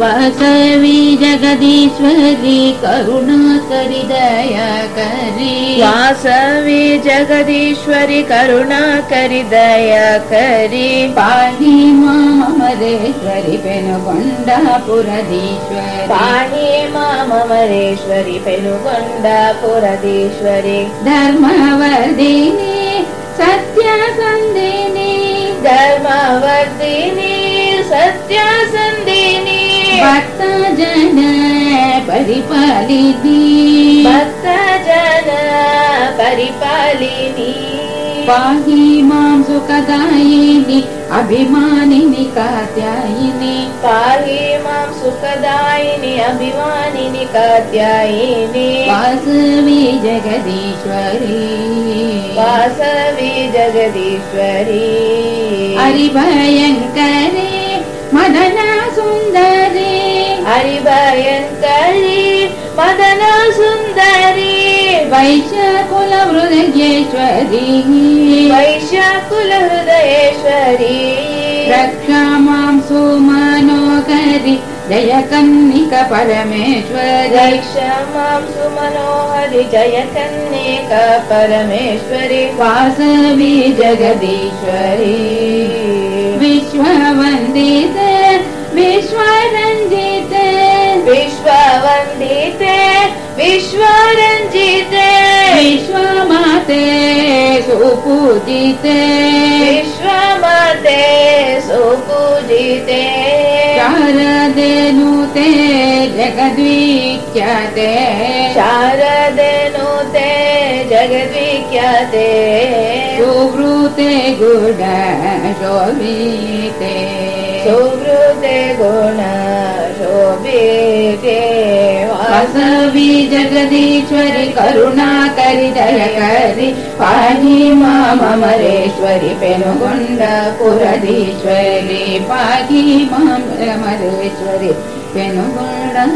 वासवी जगदीश्वरी करुणाकरि दयाकरी। वासवी जगदीश्वरि करुणाकरि दयाकरि। पाहि मामरेश्वरि पेनुगुण्डापुरदीश्वरि पाहि मामरेश्वरि पेनुगुण्डापुरदीश्वरि धर्मवर्धिनी सत्यसन्धिनी। धर्मवर्धिनी सत्यसन्धिनी भक्तजन परिपालिनी भक्तजन परिपालिनी पाहि मां सुखदायिनि अभिमानिनि कात्यायिनि। पाहि मां सुखदायिनि अभिमानिनि कात्यायिनि। वासवी जगदीश्वरी। वासवी जगदीश्वरी। हरिभयङ्करे मदना सुन्दरी हरिभयङ्करी मदना सुन्दरी वैश्यकुलहृदयेश्वरी। वैश्यकुलहृदयेश्वरी। रक्षा मां सुमनोकरि जयकन्निक परमेश्वरी रक्ष मां सुमनोहरि जय कन्येका परमेश्वरि वासवी जगदीश्वरी सुपूजिते विश्वमते सुपूजिते शारदेनुते जगद्विख्याते। शारदेनुते जगद्विख्याते। सुवृते गुण शोभिते। सुवृते गुण शोभिते वासवी जगदीश्वरि करुणाकरि दयकरि पाहि मामरेश्वरि पेनुगुण्डपुरदीश्वरि पाहि मामरेश्वरि पेनुगुण्डपुरदीश्वरि